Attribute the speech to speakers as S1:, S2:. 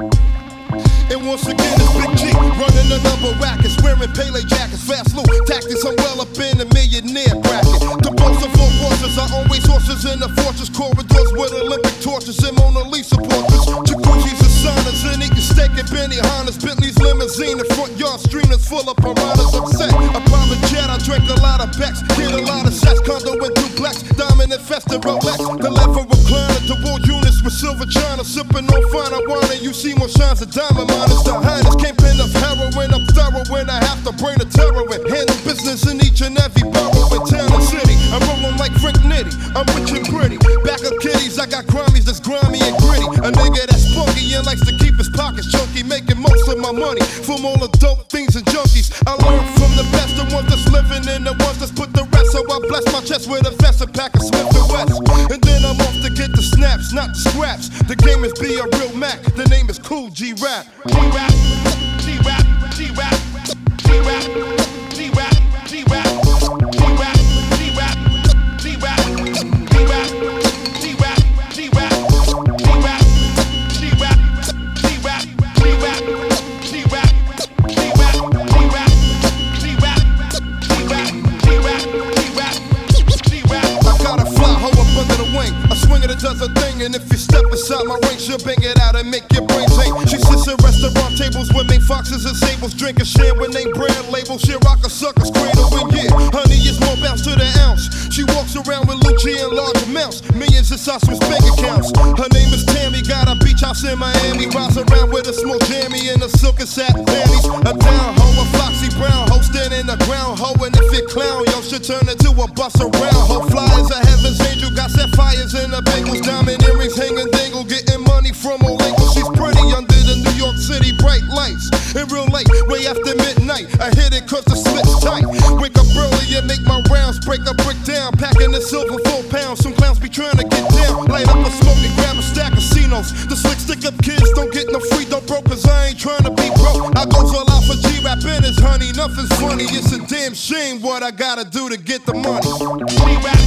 S1: And once again, it's Big G running the number rackets, wearing Pelle jackets, fast loot tactics. I'm well up in the millionaire bracket. The boss of all forces are always horses in the fortress corridors with Olympic torches and Mona Lisa portraits. Jacuzzis and saunas and eating steak and Benihanas, Bentley's limousine, the front yard streamers full of piranhas. I'm set. A jet, I drink a lot of Becks, get a lot of sex, on fine wine, and you see more shines of diamond minus the highness. Came pin of heroin, I'm thorough when I have to bring the terror in. Handle business in each and every borough in town and city. I'm rolling like Frank Nitti, I'm rich and pretty. Back up kitties, I got grimmies that's grimy and gritty. A nigga that's funky and likes to keep his pockets chunky, making most of my money from all the dope things and junkies. I learned from the best, the ones that's living and the ones that's put the. So I bless my chest with a vest, a pack of Smith and West. And then I'm off to get the snaps, not the scraps. The game is be a real Mac, the name is Kool G Rap. G Rap, G Rap, G Rap, G Rap, inside my ring, she'll bang it out and make your brains ache. She sits at restaurant tables with me, foxes and sables, drinking shit with name brand labels. She rock a sucker's cradle, and yeah, honey is more bounce to the ounce. She walks around with Lucci in large amounts, millions inside Swiss bank accounts. Her name is Tammy, got a beach house in Miami. Rides around with a small jammy and a silk and satin panties. A down hoe, a foxy brown hoe, standing a ground hoe, and if it clown, yo, should turn into a bus around hoe. Flyers a heaven's angel, got sapphires in the bagels, diamond earrings hanging from all angles. She's pretty under the New York City bright lights. In real late, way after midnight, I hit it cause the slip's tight. Wake up early and make my rounds, break a brick down, packing the silver full pounds. Some clowns be trying to get down, light up a smoke and grab a stack of casinos. The slick stick up kids don't get no free, don't broke cause I ain't trying to be broke. I goes all out for G rap in his honey, nothing's funny. It's a damn shame what I gotta do to get the money. G rap.